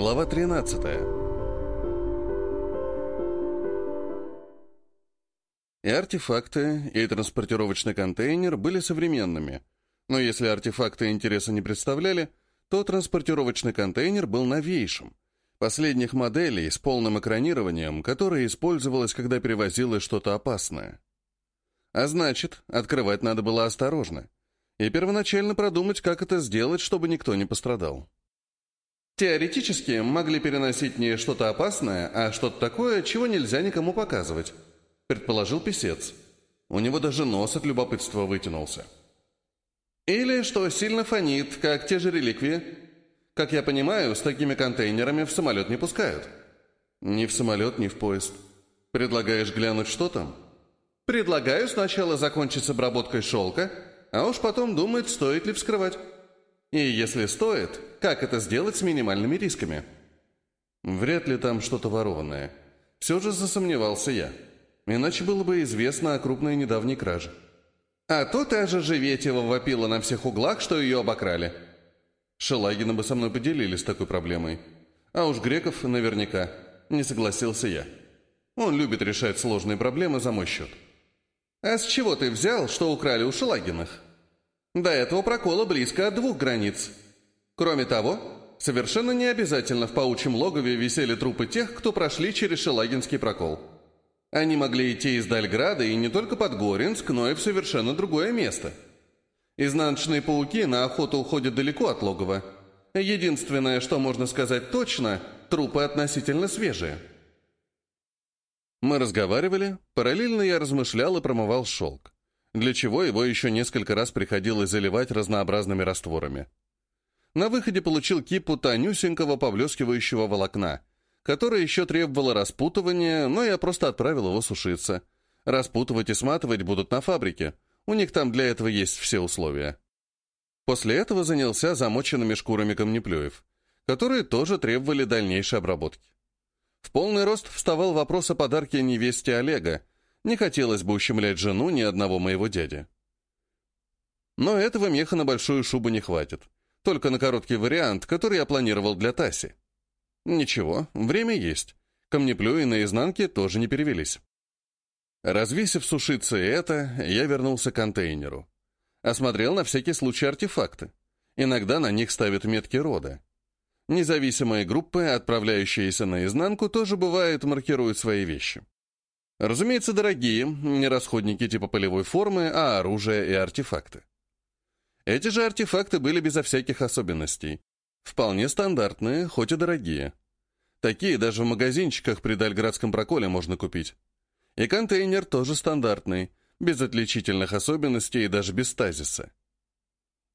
Глава 13. И артефакты, и транспортировочный контейнер были современными. Но если артефакты интереса не представляли, то транспортировочный контейнер был новейшим. Последних моделей с полным экранированием, которое использовалось, когда перевозилось что-то опасное. А значит, открывать надо было осторожно. И первоначально продумать, как это сделать, чтобы никто не пострадал. Теоретически могли переносить не что-то опасное, а что-то такое, чего нельзя никому показывать, предположил писец. У него даже нос от любопытства вытянулся. Или что сильно фонит, как те же реликвии. Как я понимаю, с такими контейнерами в самолет не пускают. Ни в самолет, ни в поезд. Предлагаешь глянуть, что там? Предлагаю сначала закончить с обработкой шелка, а уж потом думать, стоит ли вскрывать. И если стоит, как это сделать с минимальными рисками? Вряд ли там что-то ворованное. Все же засомневался я. Иначе было бы известно о крупной недавней краже. А тут Ажа Живетева вопила на всех углах, что ее обокрали. Шелагина бы со мной поделились такой проблемой. А уж Греков наверняка. Не согласился я. Он любит решать сложные проблемы за мой счет. А с чего ты взял, что украли у Шелагиных? До этого прокола близко от двух границ. Кроме того, совершенно не обязательно в паучьем логове висели трупы тех, кто прошли через Шелагинский прокол. Они могли идти из Дальграда и не только под Горинск, но и в совершенно другое место. Изнаночные пауки на охоту уходят далеко от логова. Единственное, что можно сказать точно, трупы относительно свежие. Мы разговаривали, параллельно я размышлял и промывал шелк для чего его еще несколько раз приходилось заливать разнообразными растворами. На выходе получил кипу тонюсенького поблескивающего волокна, которое еще требовало распутывания, но я просто отправил его сушиться. Распутывать и сматывать будут на фабрике, у них там для этого есть все условия. После этого занялся замоченными шкурами камнеплюев, которые тоже требовали дальнейшей обработки. В полный рост вставал вопрос о подарке невесте Олега, не хотелось бы ущемлять жену ни одного моего дяди. Но этого меха на большую шубу не хватит. Только на короткий вариант, который я планировал для Таси. Ничего, время есть. Камнеплюи на изнанке тоже не перевелись. Развесив сушиться и это, я вернулся к контейнеру. Осмотрел на всякий случай артефакты. Иногда на них ставят метки рода. Независимые группы, отправляющиеся на изнанку, тоже бывает маркируют свои вещи. Разумеется, дорогие, не расходники типа полевой формы, а оружие и артефакты. Эти же артефакты были безо всяких особенностей. Вполне стандартные, хоть и дорогие. Такие даже в магазинчиках при Дальградском проколе можно купить. И контейнер тоже стандартный, без отличительных особенностей и даже без стазиса.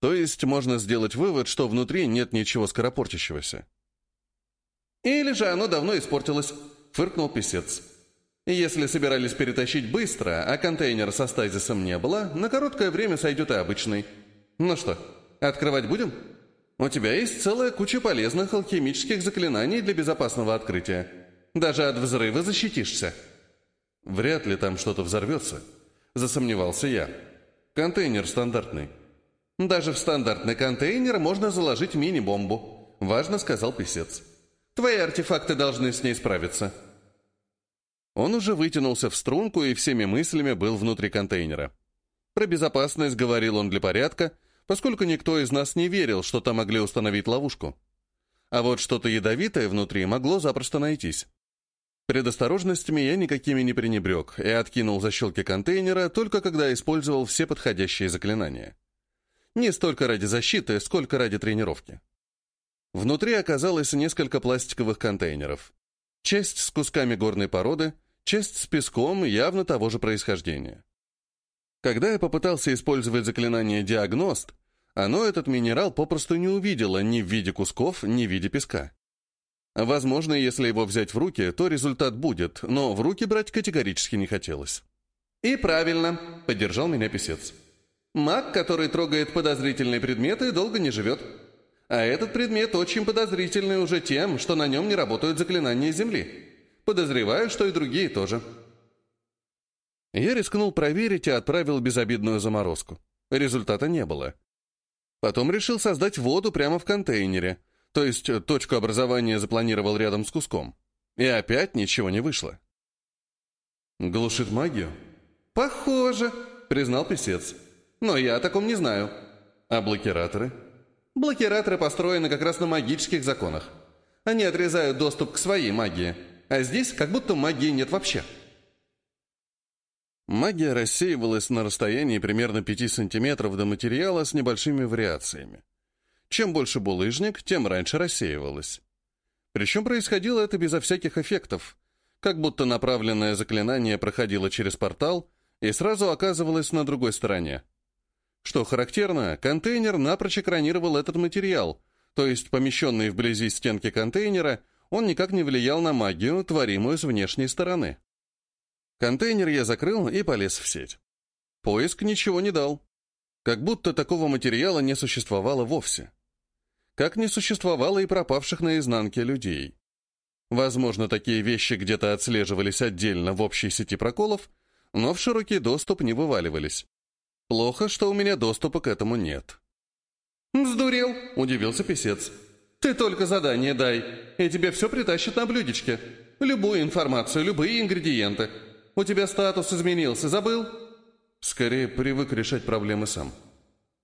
То есть можно сделать вывод, что внутри нет ничего скоропортящегося. «Или же оно давно испортилось», — фыркнул писец. Если собирались перетащить быстро, а контейнера со стазисом не было, на короткое время сойдет и обычный. Ну что, открывать будем? У тебя есть целая куча полезных алхимических заклинаний для безопасного открытия. Даже от взрыва защитишься. Вряд ли там что-то взорвется, засомневался я. Контейнер стандартный. Даже в стандартный контейнер можно заложить мини-бомбу, важно сказал писец. Твои артефакты должны с ней справиться. Он уже вытянулся в струнку и всеми мыслями был внутри контейнера. Про безопасность говорил он для порядка, поскольку никто из нас не верил, что там могли установить ловушку. А вот что-то ядовитое внутри могло запросто найтись. Предосторожностями я никакими не пренебрег и откинул защелки контейнера только когда использовал все подходящие заклинания. Не столько ради защиты, сколько ради тренировки. Внутри оказалось несколько пластиковых контейнеров. Часть с кусками горной породы, часть с песком явно того же происхождения. Когда я попытался использовать заклинание «Диагност», оно этот минерал попросту не увидело ни в виде кусков, ни в виде песка. Возможно, если его взять в руки, то результат будет, но в руки брать категорически не хотелось. «И правильно», — поддержал меня писец. «Маг, который трогает подозрительные предметы, долго не живет. А этот предмет очень подозрительный уже тем, что на нем не работают заклинания Земли. Подозреваю, что и другие тоже. Я рискнул проверить и отправил безобидную заморозку. Результата не было. Потом решил создать воду прямо в контейнере. То есть э, точку образования запланировал рядом с куском. И опять ничего не вышло. «Глушит магию?» «Похоже», — признал писец. «Но я о таком не знаю». «А блокираторы?» «Блокираторы построены как раз на магических законах. Они отрезают доступ к своей магии. А здесь как будто магии нет вообще». Магия рассеивалась на расстоянии примерно 5 сантиметров до материала с небольшими вариациями. Чем больше булыжник, тем раньше рассеивалась. Причем происходило это безо всяких эффектов, как будто направленное заклинание проходило через портал и сразу оказывалось на другой стороне. Что характерно, контейнер напрочь экранировал этот материал, то есть помещенный вблизи стенки контейнера, он никак не влиял на магию, творимую с внешней стороны. Контейнер я закрыл и полез в сеть. Поиск ничего не дал. Как будто такого материала не существовало вовсе. Как не существовало и пропавших на изнанке людей. Возможно, такие вещи где-то отслеживались отдельно в общей сети проколов, но в широкий доступ не вываливались. Плохо, что у меня доступа к этому нет. «Сдурел?» — удивился писец. «Ты только задание дай, и тебе все притащат на блюдечке. Любую информацию, любые ингредиенты. У тебя статус изменился, забыл?» «Скорее привык решать проблемы сам».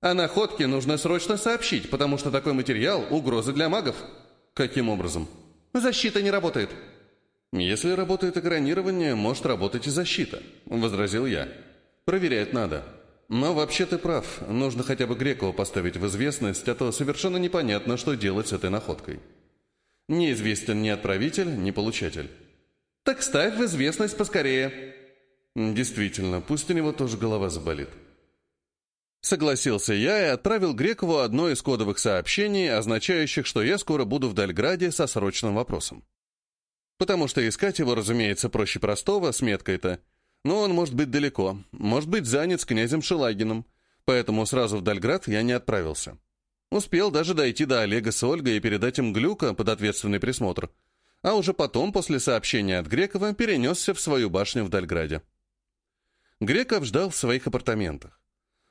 «О находке нужно срочно сообщить, потому что такой материал — угроза для магов». «Каким образом?» «Защита не работает». «Если работает экранирование, может работать и защита», — возразил я. «Проверять надо. Но вообще ты прав, нужно хотя бы Грекова поставить в известность, а то совершенно непонятно, что делать с этой находкой. Неизвестен ни отправитель, ни получатель». «Так ставь в известность поскорее». «Действительно, пусть у него тоже голова заболит». Согласился я и отправил Грекову одно из кодовых сообщений, означающих, что я скоро буду в Дальграде со срочным вопросом. Потому что искать его, разумеется, проще простого, с меткой-то. Но он может быть далеко, может быть занят с князем Шелагиным, поэтому сразу в Дальград я не отправился. Успел даже дойти до Олега с Ольгой и передать им глюка под ответственный присмотр — а уже потом, после сообщения от Грекова, перенесся в свою башню в Дальграде. Греков ждал в своих апартаментах.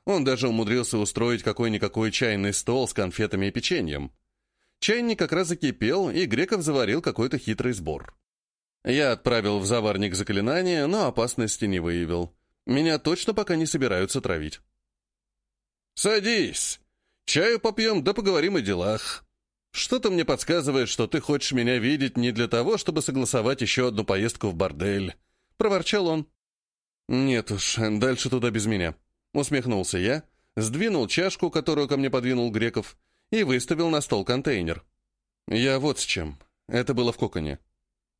Он даже умудрился устроить какой-никакой чайный стол с конфетами и печеньем. Чайник как раз закипел, и Греков заварил какой-то хитрый сбор. Я отправил в заварник заклинание, но опасности не выявил. Меня точно пока не собираются травить. «Садись! Чаю попьем, да поговорим о делах», «Что-то мне подсказывает, что ты хочешь меня видеть не для того, чтобы согласовать еще одну поездку в бордель», — проворчал он. «Нет уж, дальше туда без меня», — усмехнулся я, сдвинул чашку, которую ко мне подвинул Греков, и выставил на стол контейнер. Я вот с чем. Это было в коконе.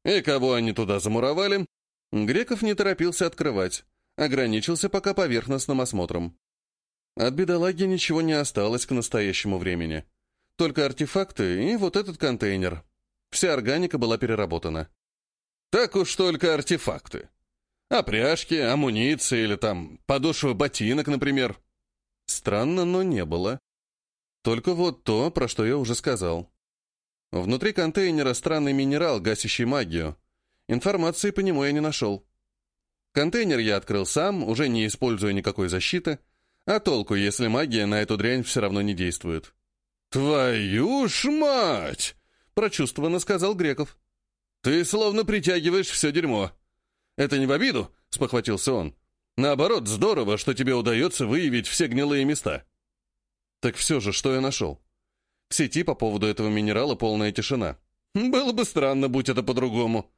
И кого они туда замуровали? Греков не торопился открывать, ограничился пока поверхностным осмотром. От бедолаги ничего не осталось к настоящему времени. Только артефакты и вот этот контейнер. Вся органика была переработана. Так уж только артефакты. А пряжки, амуниция или там подошвы ботинок, например. Странно, но не было. Только вот то, про что я уже сказал. Внутри контейнера странный минерал, гасящий магию. Информации по нему я не нашел. Контейнер я открыл сам, уже не используя никакой защиты, а толку, если магия на эту дрянь все равно не действует. «Твою ж мать!» — прочувствованно сказал Греков. «Ты словно притягиваешь все дерьмо». «Это не в обиду?» — спохватился он. «Наоборот, здорово, что тебе удается выявить все гнилые места». «Так все же, что я нашел?» В сети по поводу этого минерала полная тишина. Было бы странно, будь это по-другому.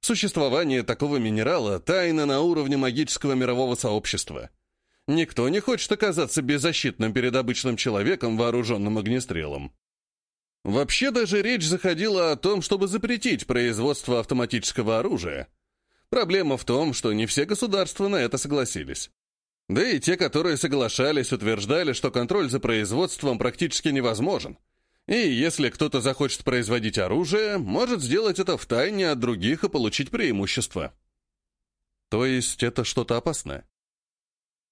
Существование такого минерала — тайна на уровне магического мирового сообщества. Никто не хочет оказаться беззащитным перед обычным человеком, вооруженным огнестрелом. Вообще даже речь заходила о том, чтобы запретить производство автоматического оружия. Проблема в том, что не все государства на это согласились. Да и те, которые соглашались, утверждали, что контроль за производством практически невозможен. И если кто-то захочет производить оружие, может сделать это втайне от других и получить преимущество. То есть это что-то опасное?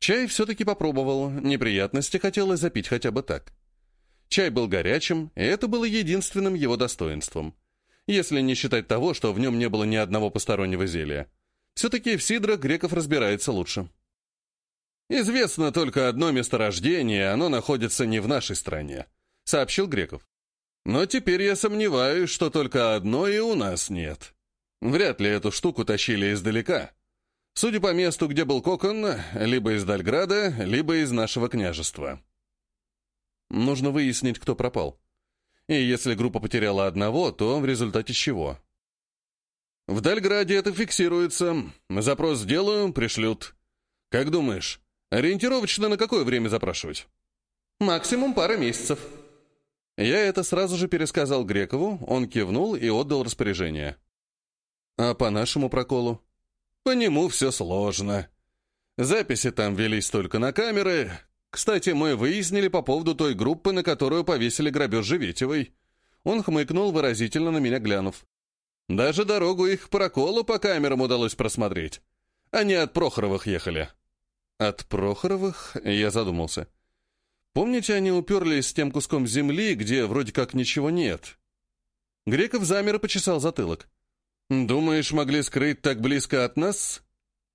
Чай все-таки попробовал, неприятности хотелось запить хотя бы так. Чай был горячим, и это было единственным его достоинством. Если не считать того, что в нем не было ни одного постороннего зелья. Все-таки в сидрах греков разбирается лучше. «Известно только одно месторождение, оно находится не в нашей стране», — сообщил Греков. Но теперь я сомневаюсь, что только одно и у нас нет. Вряд ли эту штуку тащили издалека. Судя по месту, где был кокон, либо из Дальграда, либо из нашего княжества. Нужно выяснить, кто пропал. И если группа потеряла одного, то в результате чего? В Дальграде это фиксируется. Запрос сделаю, пришлют. Как думаешь, ориентировочно на какое время запрашивать? Максимум пара месяцев. Я это сразу же пересказал Грекову, он кивнул и отдал распоряжение. А по нашему проколу? По нему все сложно. Записи там велись только на камеры. Кстати, мы выяснили по поводу той группы, на которую повесили грабеж Живетевой. Он хмыкнул, выразительно на меня глянув. Даже дорогу их проколу по камерам удалось просмотреть. Они от Прохоровых ехали. От Прохоровых? Я задумался. Помните, они уперлись с тем куском земли, где вроде как ничего нет? Греков замер и почесал затылок. «Думаешь, могли скрыть так близко от нас?»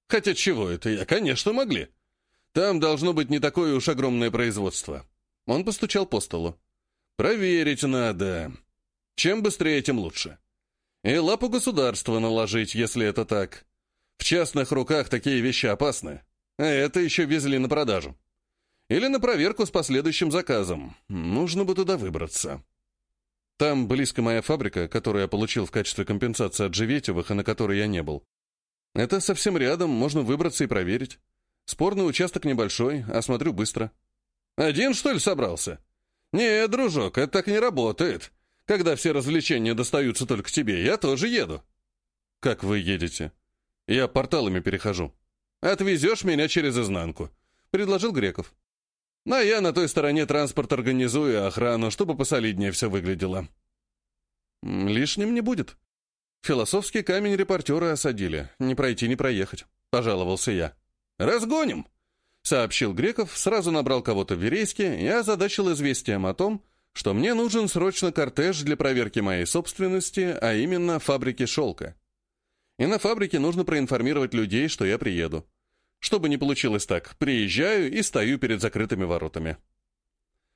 «Хотя чего это я? Конечно, могли. Там должно быть не такое уж огромное производство». Он постучал по столу. «Проверить надо. Чем быстрее, тем лучше. И лапу государства наложить, если это так. В частных руках такие вещи опасны. А это еще везли на продажу. Или на проверку с последующим заказом. Нужно бы туда выбраться. Там близко моя фабрика, которую я получил в качестве компенсации от Живетевых и на которой я не был. Это совсем рядом, можно выбраться и проверить. Спорный участок небольшой, осмотрю быстро. Один, что ли, собрался? Не, дружок, это так не работает. Когда все развлечения достаются только тебе, я тоже еду. Как вы едете? Я порталами перехожу. Отвезешь меня через изнанку, предложил Греков. А я на той стороне транспорт организую охрану, чтобы посолиднее все выглядело. Лишним не будет. Философский камень репортеры осадили. Не пройти, не проехать. Пожаловался я. «Разгоним!» — сообщил Греков, сразу набрал кого-то в Верейске и озадачил известием о том, что мне нужен срочно кортеж для проверки моей собственности, а именно фабрики шелка. И на фабрике нужно проинформировать людей, что я приеду. Чтобы не получилось так, приезжаю и стою перед закрытыми воротами.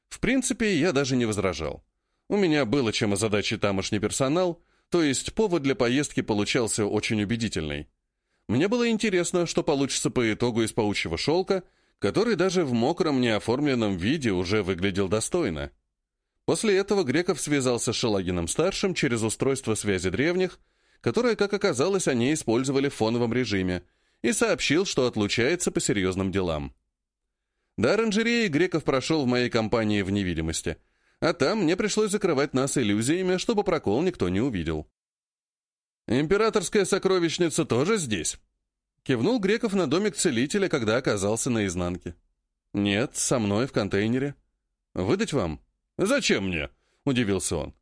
В принципе, я даже не возражал. У меня было чем озадачить тамошний персонал, то есть повод для поездки получался очень убедительный. Мне было интересно, что получится по итогу из паучьего шелка, который даже в мокром неоформленном виде уже выглядел достойно. После этого Греков связался с Шелагиным-старшим через устройство связи древних, которое, как оказалось, они использовали в фоновом режиме, и сообщил, что отлучается по серьезным делам. До оранжереи Греков прошел в моей компании в невидимости, а там мне пришлось закрывать нас иллюзиями, чтобы прокол никто не увидел. «Императорская сокровищница тоже здесь?» Кивнул Греков на домик целителя, когда оказался на изнанке. «Нет, со мной в контейнере. Выдать вам?» «Зачем мне?» — удивился он.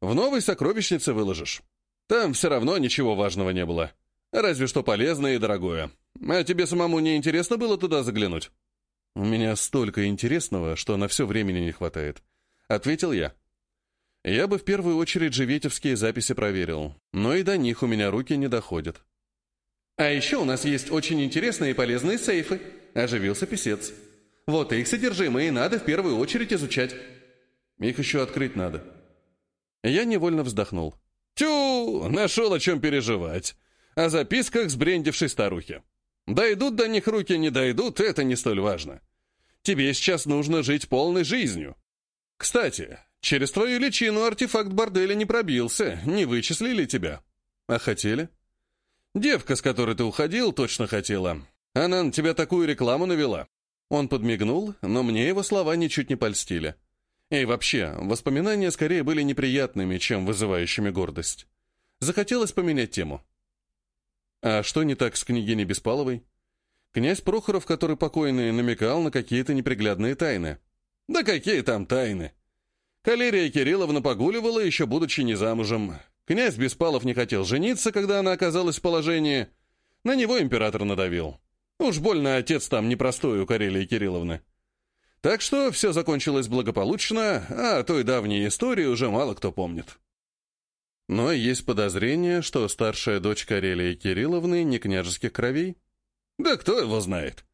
«В новой сокровищнице выложишь. Там все равно ничего важного не было. Разве что полезное и дорогое. А тебе самому не интересно было туда заглянуть?» «У меня столько интересного, что на все времени не хватает», — ответил я. «Я бы в первую очередь живетевские записи проверил, но и до них у меня руки не доходят». «А еще у нас есть очень интересные и полезные сейфы», — оживился писец. «Вот их содержимое надо в первую очередь изучать». «Их еще открыть надо». Я невольно вздохнул. «Тю, нашел о чем переживать о записках сбрендившей старухи. Дойдут до них руки, не дойдут, это не столь важно. Тебе сейчас нужно жить полной жизнью. Кстати, через твою личину артефакт борделя не пробился, не вычислили тебя. А хотели? Девка, с которой ты уходил, точно хотела. Она на тебя такую рекламу навела. Он подмигнул, но мне его слова ничуть не польстили. И вообще, воспоминания скорее были неприятными, чем вызывающими гордость. Захотелось поменять тему. А что не так с княгиней Беспаловой? Князь Прохоров, который покойный, намекал на какие-то неприглядные тайны. Да какие там тайны? Калерия Кирилловна погуливала, еще будучи не замужем. Князь Беспалов не хотел жениться, когда она оказалась в положении. На него император надавил. Уж больно отец там непростой у Карелии Кирилловны. Так что все закончилось благополучно, а той давней истории уже мало кто помнит. Но есть подозрение, что старшая дочь Карелии Кирилловны не княжеских кровей. Да кто его знает?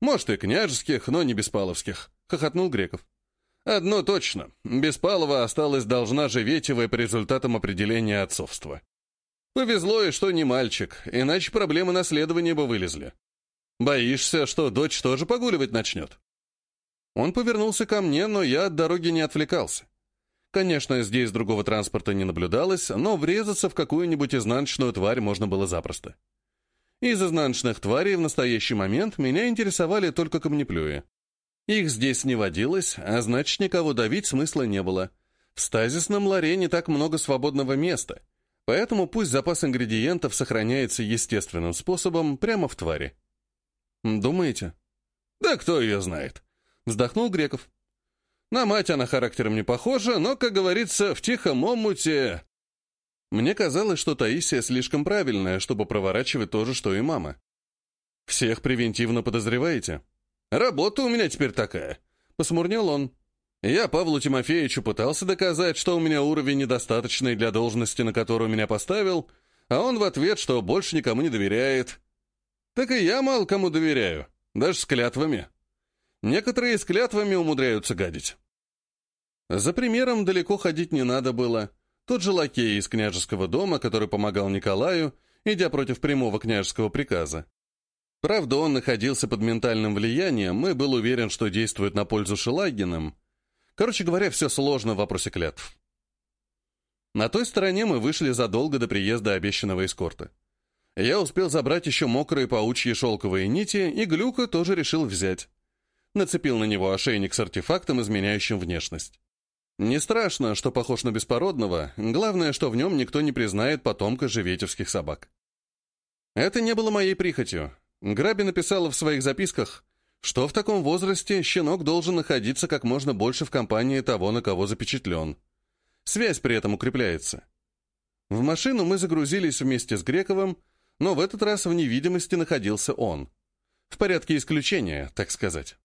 Может, и княжеских, но не беспаловских, хохотнул Греков. Одно точно. Беспалова осталась должна Живетевой по результатам определения отцовства. Повезло и что не мальчик, иначе проблемы наследования бы вылезли. Боишься, что дочь тоже погуливать начнет? Он повернулся ко мне, но я от дороги не отвлекался. Конечно, здесь другого транспорта не наблюдалось, но врезаться в какую-нибудь изнаночную тварь можно было запросто. Из изнаночных тварей в настоящий момент меня интересовали только камнеплюи. Их здесь не водилось, а значит, никого давить смысла не было. В стазисном ларе не так много свободного места, поэтому пусть запас ингредиентов сохраняется естественным способом прямо в твари. «Думаете?» «Да кто ее знает?» — вздохнул Греков. «На мать она характером не похожа, но, как говорится, в тихом омуте...» Мне казалось, что Таисия слишком правильная, чтобы проворачивать то же, что и мама. «Всех превентивно подозреваете?» «Работа у меня теперь такая», — посмурнел он. «Я Павлу Тимофеевичу пытался доказать, что у меня уровень недостаточный для должности, на которую меня поставил, а он в ответ, что больше никому не доверяет. Так и я мало кому доверяю, даже с клятвами. Некоторые с клятвами умудряются гадить». За примером далеко ходить не надо было. Тот же лакей из княжеского дома, который помогал Николаю, идя против прямого княжеского приказа. Правда, он находился под ментальным влиянием и был уверен, что действует на пользу Шелагиным. Короче говоря, все сложно в вопросе клятв. На той стороне мы вышли задолго до приезда обещанного эскорта. Я успел забрать еще мокрые паучьи шелковые нити, и Глюка тоже решил взять. Нацепил на него ошейник с артефактом, изменяющим внешность. Не страшно, что похож на беспородного, главное, что в нем никто не признает потомка живетевских собак. Это не было моей прихотью. Граби написала в своих записках, что в таком возрасте щенок должен находиться как можно больше в компании того, на кого запечатлен. Связь при этом укрепляется. В машину мы загрузились вместе с Грековым, но в этот раз в невидимости находился он. В порядке исключения, так сказать.